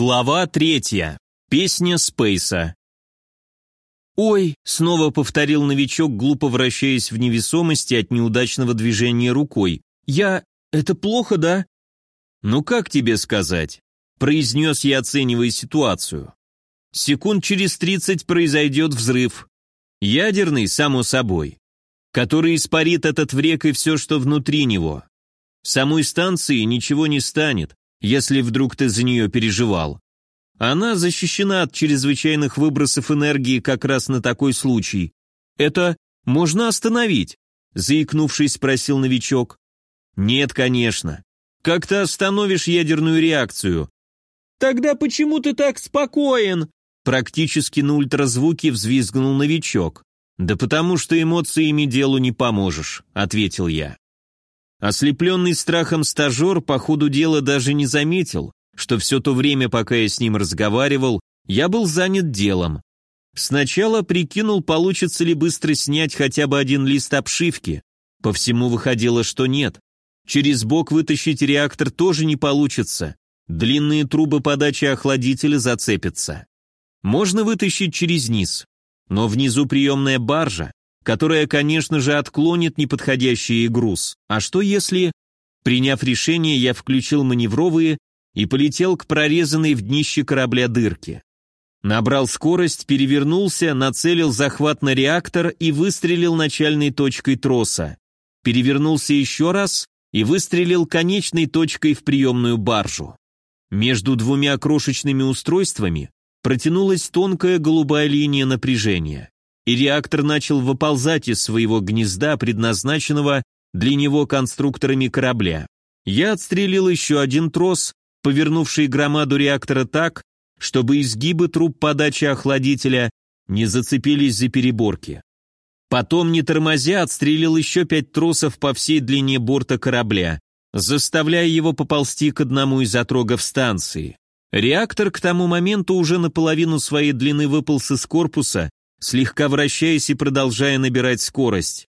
Глава третья. Песня Спейса. «Ой!» — снова повторил новичок, глупо вращаясь в невесомости от неудачного движения рукой. «Я... Это плохо, да?» «Ну как тебе сказать?» — произнес я, оценивая ситуацию. «Секунд через тридцать произойдет взрыв. Ядерный, само собой, который испарит этот врек и все, что внутри него. Самой станции ничего не станет, если вдруг ты за нее переживал. Она защищена от чрезвычайных выбросов энергии как раз на такой случай. Это можно остановить?» Заикнувшись, спросил новичок. «Нет, конечно. Как ты остановишь ядерную реакцию?» «Тогда почему ты так спокоен?» Практически на ультразвуке взвизгнул новичок. «Да потому что эмоциями делу не поможешь», — ответил я. Ослепленный страхом стажер по ходу дела даже не заметил, что все то время, пока я с ним разговаривал, я был занят делом. Сначала прикинул, получится ли быстро снять хотя бы один лист обшивки. По всему выходило, что нет. Через бок вытащить реактор тоже не получится. Длинные трубы подачи охладителя зацепятся. Можно вытащить через низ. Но внизу приемная баржа, которая, конечно же, отклонит неподходящий груз. А что если... Приняв решение, я включил маневровые и полетел к прорезанной в днище корабля дырке. Набрал скорость, перевернулся, нацелил захват на реактор и выстрелил начальной точкой троса. Перевернулся еще раз и выстрелил конечной точкой в приемную баржу. Между двумя крошечными устройствами протянулась тонкая голубая линия напряжения и реактор начал выползать из своего гнезда, предназначенного для него конструкторами корабля. Я отстрелил еще один трос, повернувший громаду реактора так, чтобы изгибы труб подачи охладителя не зацепились за переборки. Потом, не тормозя, отстрелил еще пять тросов по всей длине борта корабля, заставляя его поползти к одному из отрогов станции. Реактор к тому моменту уже наполовину своей длины выполз из корпуса слегка вращаясь и продолжая набирать скорость.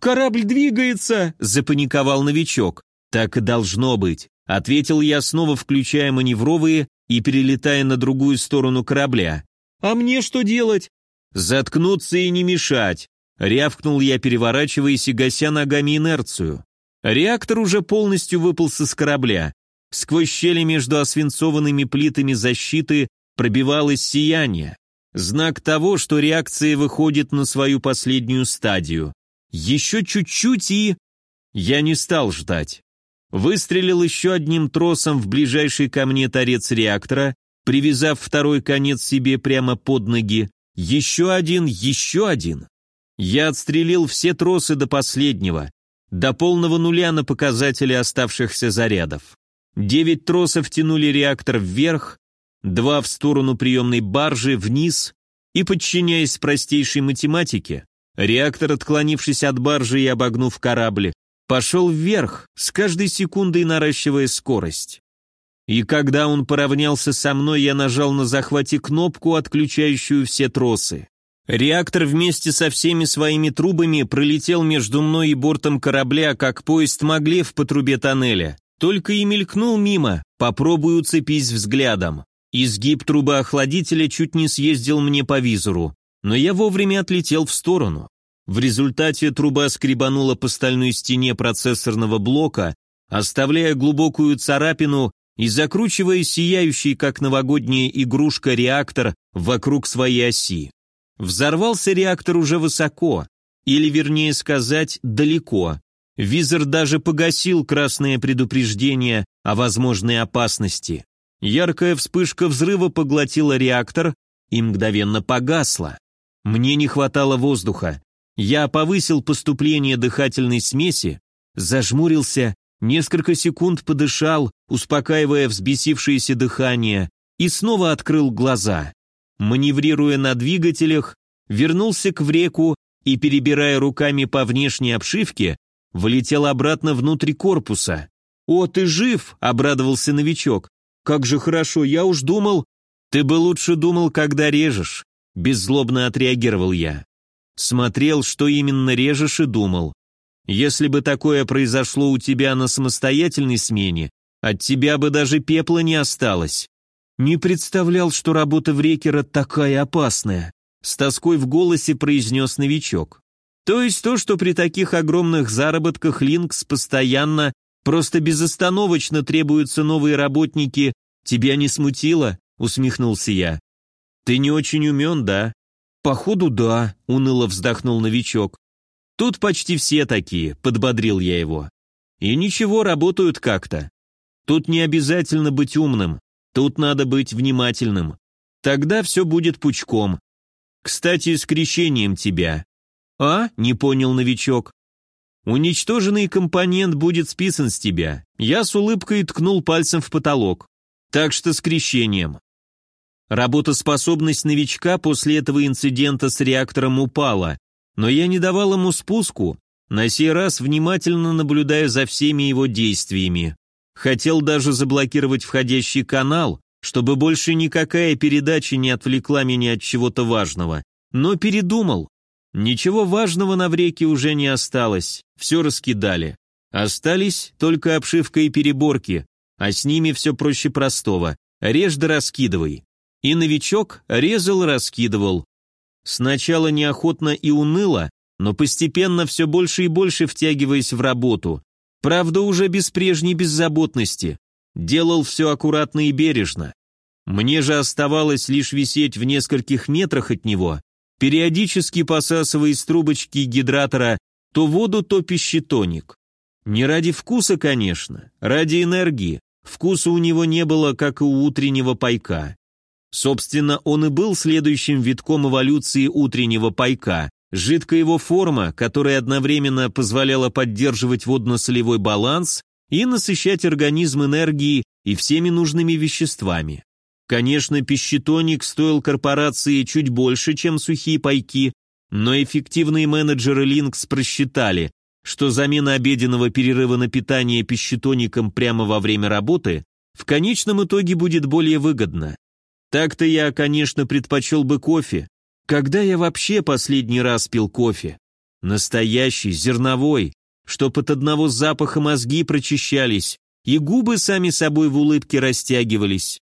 «Корабль двигается!» – запаниковал новичок. «Так и должно быть», – ответил я, снова включая маневровые и перелетая на другую сторону корабля. «А мне что делать?» «Заткнуться и не мешать», – рявкнул я, переворачиваясь и гася ногами инерцию. Реактор уже полностью выполз из корабля. Сквозь щели между освинцованными плитами защиты пробивалось сияние. Знак того, что реакция выходит на свою последнюю стадию. Еще чуть-чуть и... Я не стал ждать. Выстрелил еще одним тросом в ближайший ко мне торец реактора, привязав второй конец себе прямо под ноги. Еще один, еще один. Я отстрелил все тросы до последнего, до полного нуля на показателе оставшихся зарядов. Девять тросов тянули реактор вверх, два в сторону приемной баржи, вниз, и, подчиняясь простейшей математике, реактор, отклонившись от баржи и обогнув корабль, пошел вверх, с каждой секундой наращивая скорость. И когда он поравнялся со мной, я нажал на захвате кнопку, отключающую все тросы. Реактор вместе со всеми своими трубами пролетел между мной и бортом корабля, как поезд Маглев по трубе тоннеля. Только и мелькнул мимо, попробуй уцепись взглядом. Изгиб трубы охладителя чуть не съездил мне по визору, но я вовремя отлетел в сторону. В результате труба скребанула по стальной стене процессорного блока, оставляя глубокую царапину и закручивая сияющий, как новогодняя игрушка, реактор вокруг своей оси. Взорвался реактор уже высоко, или, вернее сказать, далеко. Визор даже погасил красное предупреждение о возможной опасности. Яркая вспышка взрыва поглотила реактор и мгновенно погасла. Мне не хватало воздуха. Я повысил поступление дыхательной смеси, зажмурился, несколько секунд подышал, успокаивая взбесившееся дыхание, и снова открыл глаза. Маневрируя на двигателях, вернулся к вреку и, перебирая руками по внешней обшивке, влетел обратно внутрь корпуса. «О, ты жив!» — обрадовался новичок. Как же хорошо, я уж думал... Ты бы лучше думал, когда режешь. Беззлобно отреагировал я. Смотрел, что именно режешь и думал. Если бы такое произошло у тебя на самостоятельной смене, от тебя бы даже пепла не осталось. «Не представлял, что работа в Рекера такая опасная», с тоской в голосе произнес новичок. То есть то, что при таких огромных заработках Линкс постоянно, просто безостановочно требуются новые работники, тебя не смутило? Усмехнулся я. Ты не очень умен, да? Походу, да, уныло вздохнул новичок. Тут почти все такие, подбодрил я его. И ничего, работают как-то. Тут не обязательно быть умным, тут надо быть внимательным. Тогда все будет пучком. Кстати, с крещением тебя. А? Не понял новичок. Уничтоженный компонент будет списан с тебя. Я с улыбкой ткнул пальцем в потолок. Так что с крещением. Работоспособность новичка после этого инцидента с реактором упала, но я не давал ему спуску, на сей раз внимательно наблюдая за всеми его действиями. Хотел даже заблокировать входящий канал, чтобы больше никакая передача не отвлекла меня от чего-то важного. Но передумал. Ничего важного на вреке уже не осталось, все раскидали. Остались только обшивка и переборки, а с ними все проще простого. Режь да раскидывай. И новичок резал раскидывал. Сначала неохотно и уныло, но постепенно все больше и больше втягиваясь в работу. Правда, уже без прежней беззаботности. Делал все аккуратно и бережно. Мне же оставалось лишь висеть в нескольких метрах от него, периодически посасывая из трубочки гидратора то воду, то пищетоник. Не ради вкуса, конечно, ради энергии. Вкуса у него не было, как и у утреннего пайка. Собственно, он и был следующим витком эволюции утреннего пайка. Жидкая его форма, которая одновременно позволяла поддерживать водно-солевой баланс и насыщать организм энергией и всеми нужными веществами. Конечно, пищетоник стоил корпорации чуть больше, чем сухие пайки, но эффективные менеджеры Линкс просчитали, что замена обеденного перерыва на питание пищетоником прямо во время работы в конечном итоге будет более выгодно. Так-то я, конечно, предпочел бы кофе. Когда я вообще последний раз пил кофе? Настоящий, зерновой, чтоб от одного запаха мозги прочищались, и губы сами собой в улыбке растягивались.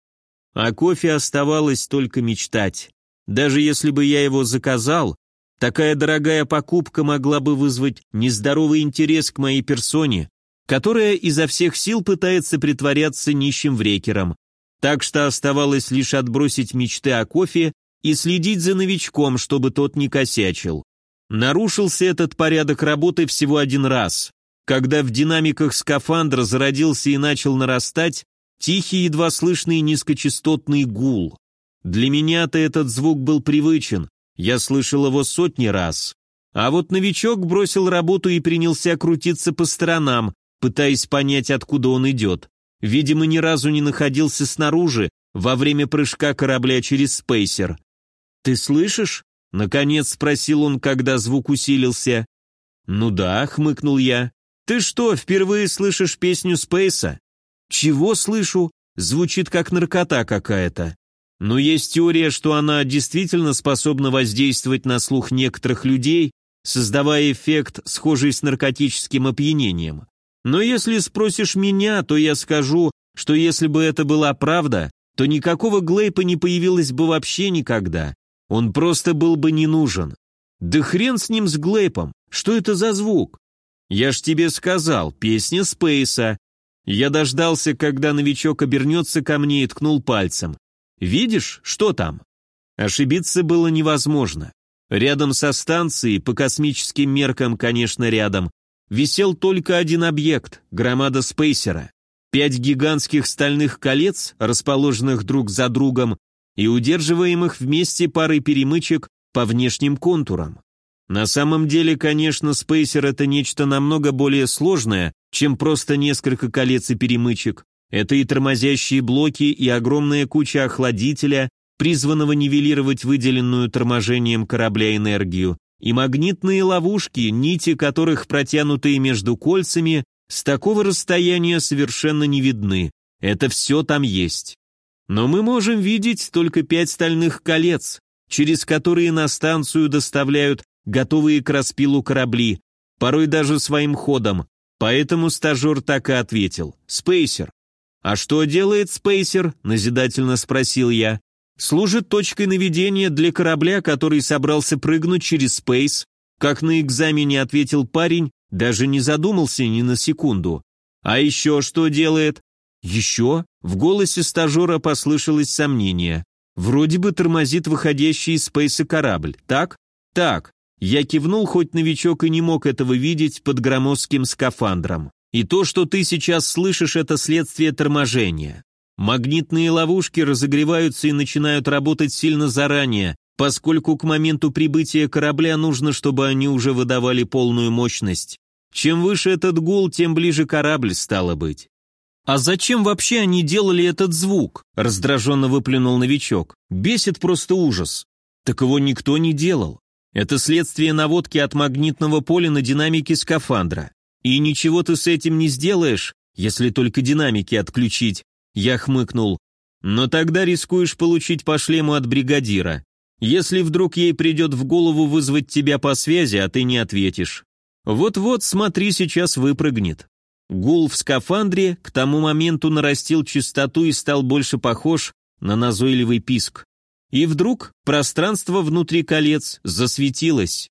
А кофе оставалось только мечтать. Даже если бы я его заказал, такая дорогая покупка могла бы вызвать нездоровый интерес к моей персоне, которая изо всех сил пытается притворяться нищим врекером. Так что оставалось лишь отбросить мечты о кофе и следить за новичком, чтобы тот не косячил. Нарушился этот порядок работы всего один раз, когда в динамиках скафандра зародился и начал нарастать Тихий, едва слышный низкочастотный гул. Для меня-то этот звук был привычен, я слышал его сотни раз. А вот новичок бросил работу и принялся крутиться по сторонам, пытаясь понять, откуда он идет. Видимо, ни разу не находился снаружи во время прыжка корабля через спейсер. «Ты слышишь?» — наконец спросил он, когда звук усилился. «Ну да», — хмыкнул я. «Ты что, впервые слышишь песню Спейса?» «Чего слышу?» Звучит как наркота какая-то. Но есть теория, что она действительно способна воздействовать на слух некоторых людей, создавая эффект, схожий с наркотическим опьянением. Но если спросишь меня, то я скажу, что если бы это была правда, то никакого Глейпа не появилось бы вообще никогда. Он просто был бы не нужен. Да хрен с ним с Глейпом, что это за звук? Я ж тебе сказал, песня Спейса, я дождался, когда новичок обернется ко мне и ткнул пальцем. «Видишь, что там?» Ошибиться было невозможно. Рядом со станцией, по космическим меркам, конечно, рядом, висел только один объект – громада спейсера. Пять гигантских стальных колец, расположенных друг за другом и удерживаемых вместе парой перемычек по внешним контурам. На самом деле, конечно, спейсер – это нечто намного более сложное, чем просто несколько колец и перемычек. Это и тормозящие блоки, и огромная куча охладителя, призванного нивелировать выделенную торможением корабля энергию, и магнитные ловушки, нити которых, протянутые между кольцами, с такого расстояния совершенно не видны. Это все там есть. Но мы можем видеть только пять стальных колец, через которые на станцию доставляют готовые к распилу корабли, порой даже своим ходом, Поэтому стажер так и ответил. «Спейсер». «А что делает спейсер?» – назидательно спросил я. «Служит точкой наведения для корабля, который собрался прыгнуть через спейс», как на экзамене ответил парень, даже не задумался ни на секунду. «А еще что делает?» «Еще?» В голосе стажера послышалось сомнение. «Вроде бы тормозит выходящий из спейса корабль, так?» «Так». Я кивнул, хоть новичок и не мог этого видеть под громоздким скафандром. И то, что ты сейчас слышишь, это следствие торможения. Магнитные ловушки разогреваются и начинают работать сильно заранее, поскольку к моменту прибытия корабля нужно, чтобы они уже выдавали полную мощность. Чем выше этот гул, тем ближе корабль стало быть. «А зачем вообще они делали этот звук?» – раздраженно выплюнул новичок. «Бесит просто ужас». Так его никто не делал. Это следствие наводки от магнитного поля на динамике скафандра. И ничего ты с этим не сделаешь, если только динамики отключить. Я хмыкнул. Но тогда рискуешь получить по шлему от бригадира. Если вдруг ей придет в голову вызвать тебя по связи, а ты не ответишь. Вот-вот, смотри, сейчас выпрыгнет. Гул в скафандре к тому моменту нарастил частоту и стал больше похож на назойливый писк. И вдруг пространство внутри колец засветилось.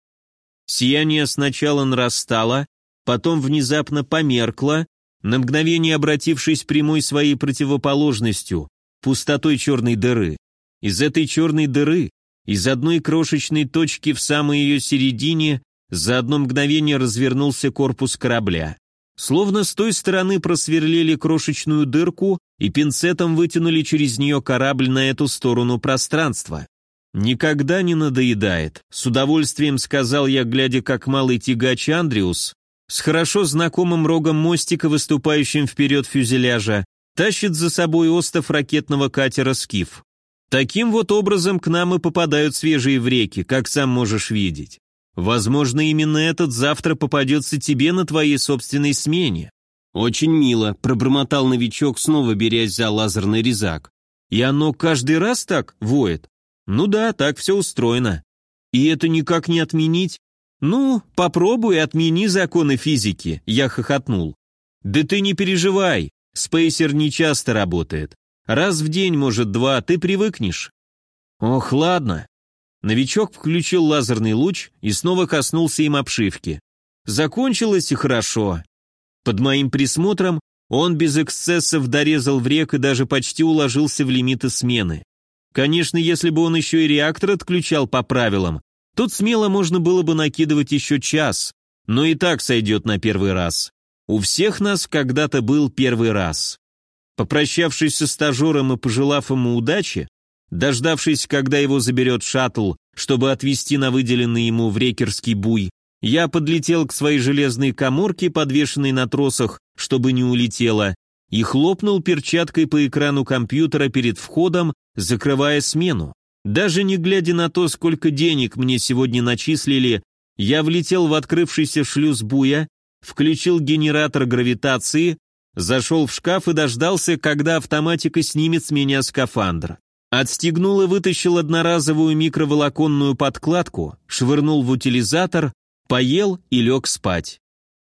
Сияние сначала нарастало, потом внезапно померкло, на мгновение обратившись прямой своей противоположностью, пустотой черной дыры. Из этой черной дыры, из одной крошечной точки в самой ее середине, за одно мгновение развернулся корпус корабля. Словно с той стороны просверлили крошечную дырку и пинцетом вытянули через нее корабль на эту сторону пространства. «Никогда не надоедает», — с удовольствием сказал я, глядя, как малый тягач Андриус, с хорошо знакомым рогом мостика, выступающим вперед фюзеляжа, тащит за собой остов ракетного катера «Скиф». Таким вот образом к нам и попадают свежие в реки, как сам можешь видеть. Возможно, именно этот завтра попадется тебе на твоей собственной смене. Очень мило, пробормотал новичок, снова берясь за лазерный резак. И оно каждый раз так воет? Ну да, так все устроено. И это никак не отменить? Ну, попробуй отмени законы физики, я хохотнул. Да ты не переживай, спейсер не часто работает. Раз в день, может, два, ты привыкнешь. Ох, ладно, Новичок включил лазерный луч и снова коснулся им обшивки. Закончилось и хорошо. Под моим присмотром он без эксцессов дорезал в рек и даже почти уложился в лимиты смены. Конечно, если бы он еще и реактор отключал по правилам, тут смело можно было бы накидывать еще час, но и так сойдет на первый раз. У всех нас когда-то был первый раз. Попрощавшись со стажером и пожелав ему удачи, Дождавшись, когда его заберет шаттл, чтобы отвезти на выделенный ему в рекерский буй, я подлетел к своей железной коморке, подвешенной на тросах, чтобы не улетела, и хлопнул перчаткой по экрану компьютера перед входом, закрывая смену. Даже не глядя на то, сколько денег мне сегодня начислили, я влетел в открывшийся шлюз буя, включил генератор гравитации, зашел в шкаф и дождался, когда автоматика снимет с меня скафандр. Отстегнул и вытащил одноразовую микроволоконную подкладку, швырнул в утилизатор, поел и лег спать.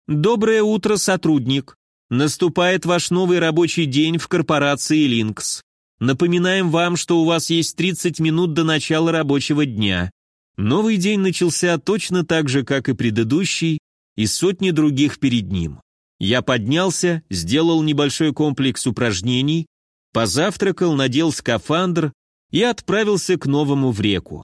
Доброе утро, сотрудник. Наступает ваш новый рабочий день в корпорации Линкс. Напоминаем вам, что у вас есть 30 минут до начала рабочего дня. Новый день начался точно так же, как и предыдущий, и сотни других перед ним. Я поднялся, сделал небольшой комплекс упражнений, позавтракал, надел скафандр и отправился к новому в реку.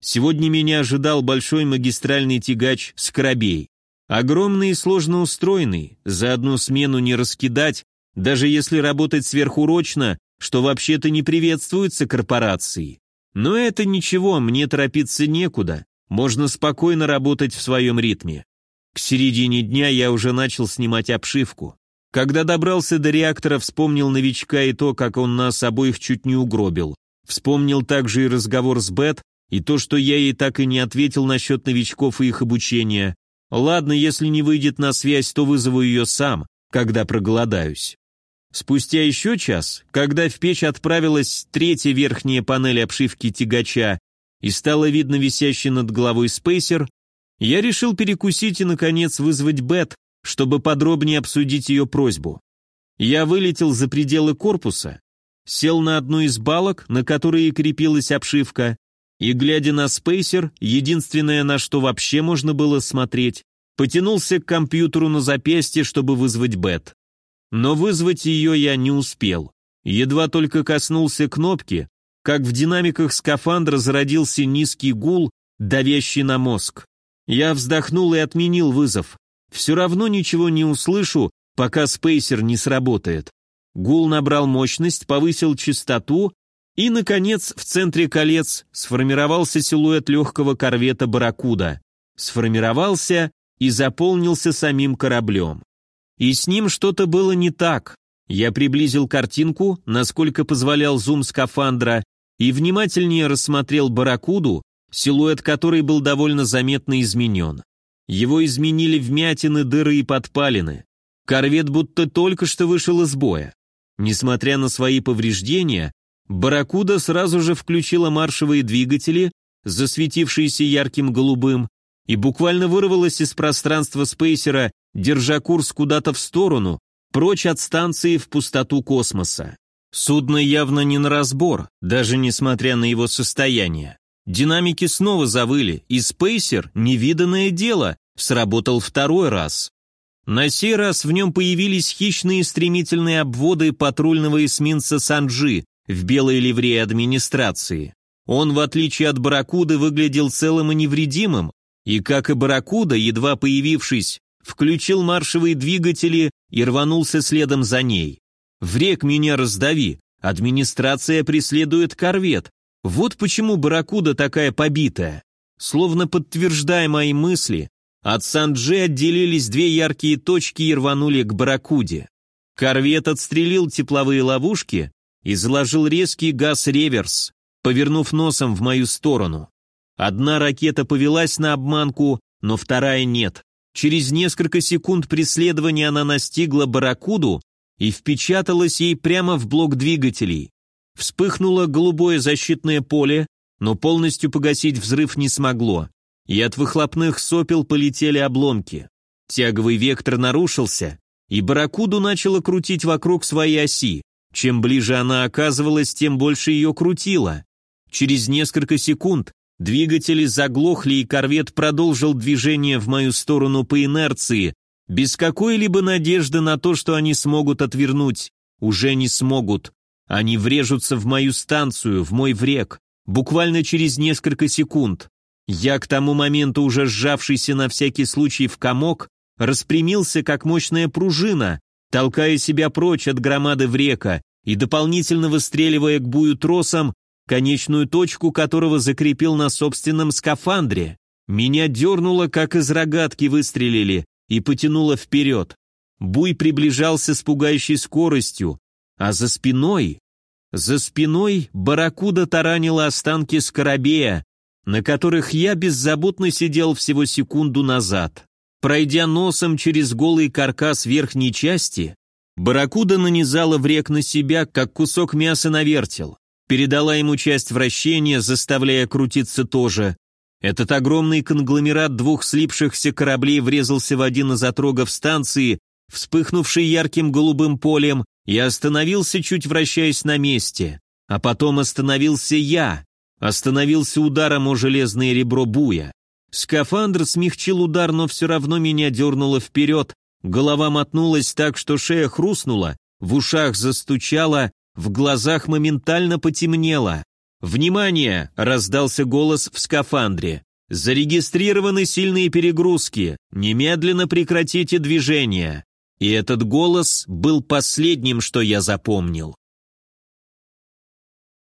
Сегодня меня ожидал большой магистральный тягач «Скоробей». Огромный и сложно устроенный, за одну смену не раскидать, даже если работать сверхурочно, что вообще-то не приветствуется корпорацией. Но это ничего, мне торопиться некуда, можно спокойно работать в своем ритме. К середине дня я уже начал снимать обшивку. Когда добрался до реактора, вспомнил новичка и то, как он нас обоих чуть не угробил. Вспомнил также и разговор с Бет, и то, что я ей так и не ответил насчет новичков и их обучения. Ладно, если не выйдет на связь, то вызову ее сам, когда проголодаюсь. Спустя еще час, когда в печь отправилась третья верхняя панель обшивки тягача и стало видно висящий над головой спейсер, я решил перекусить и, наконец, вызвать Бет, чтобы подробнее обсудить ее просьбу. Я вылетел за пределы корпуса, сел на одну из балок, на которой крепилась обшивка, и, глядя на спейсер, единственное, на что вообще можно было смотреть, потянулся к компьютеру на запястье, чтобы вызвать Бет. Но вызвать ее я не успел. Едва только коснулся кнопки, как в динамиках скафандра зародился низкий гул, давящий на мозг. Я вздохнул и отменил вызов. Все равно ничего не услышу, пока спейсер не сработает. Гул набрал мощность, повысил частоту, и, наконец, в центре колец сформировался силуэт легкого корвета «Барракуда». Сформировался и заполнился самим кораблем. И с ним что-то было не так. Я приблизил картинку, насколько позволял зум скафандра, и внимательнее рассмотрел «Барракуду», силуэт которой был довольно заметно изменен. Его изменили вмятины, дыры и подпалины. Корвет будто только что вышел из боя. Несмотря на свои повреждения, «Барракуда» сразу же включила маршевые двигатели, засветившиеся ярким голубым, и буквально вырвалась из пространства спейсера, держа курс куда-то в сторону, прочь от станции в пустоту космоса. Судно явно не на разбор, даже несмотря на его состояние. Динамики снова завыли, и спейсер, невиданное дело, сработал второй раз. На сей раз в нем появились хищные стремительные обводы патрульного эсминца Санджи в белой ливрее администрации. Он, в отличие от Барракуды, выглядел целым и невредимым, и, как и Барракуда, едва появившись, включил маршевые двигатели и рванулся следом за ней. «В рек меня раздави! Администрация преследует корвет! Вот почему Барракуда такая побитая!» Словно подтверждая мои мысли, от Санджи отделились две яркие точки и рванули к Барракуде. Корвет отстрелил тепловые ловушки и заложил резкий газ-реверс, повернув носом в мою сторону. Одна ракета повелась на обманку, но вторая нет. Через несколько секунд преследования она настигла Барракуду и впечаталась ей прямо в блок двигателей. Вспыхнуло голубое защитное поле, но полностью погасить взрыв не смогло и от выхлопных сопел полетели обломки. Тяговый вектор нарушился, и барракуду начало крутить вокруг своей оси. Чем ближе она оказывалась, тем больше ее крутило. Через несколько секунд двигатели заглохли, и корвет продолжил движение в мою сторону по инерции, без какой-либо надежды на то, что они смогут отвернуть. Уже не смогут. Они врежутся в мою станцию, в мой врек, буквально через несколько секунд. Я, к тому моменту уже сжавшийся на всякий случай в комок, распрямился, как мощная пружина, толкая себя прочь от громады в река и дополнительно выстреливая к бую тросом, конечную точку которого закрепил на собственном скафандре. Меня дернуло, как из рогатки выстрелили, и потянуло вперед. Буй приближался с пугающей скоростью, а за спиной... За спиной барракуда таранила останки скоробея, на которых я беззаботно сидел всего секунду назад. Пройдя носом через голый каркас верхней части, барракуда нанизала в рек на себя, как кусок мяса на вертел, передала ему часть вращения, заставляя крутиться тоже. Этот огромный конгломерат двух слипшихся кораблей врезался в один из отрогов станции, вспыхнувший ярким голубым полем, и остановился, чуть вращаясь на месте. А потом остановился я, Остановился ударом о железное ребро буя. Скафандр смягчил удар, но все равно меня дернуло вперед, голова мотнулась так, что шея хрустнула, в ушах застучала, в глазах моментально потемнело. «Внимание!» — раздался голос в скафандре. «Зарегистрированы сильные перегрузки. Немедленно прекратите движение». И этот голос был последним, что я запомнил.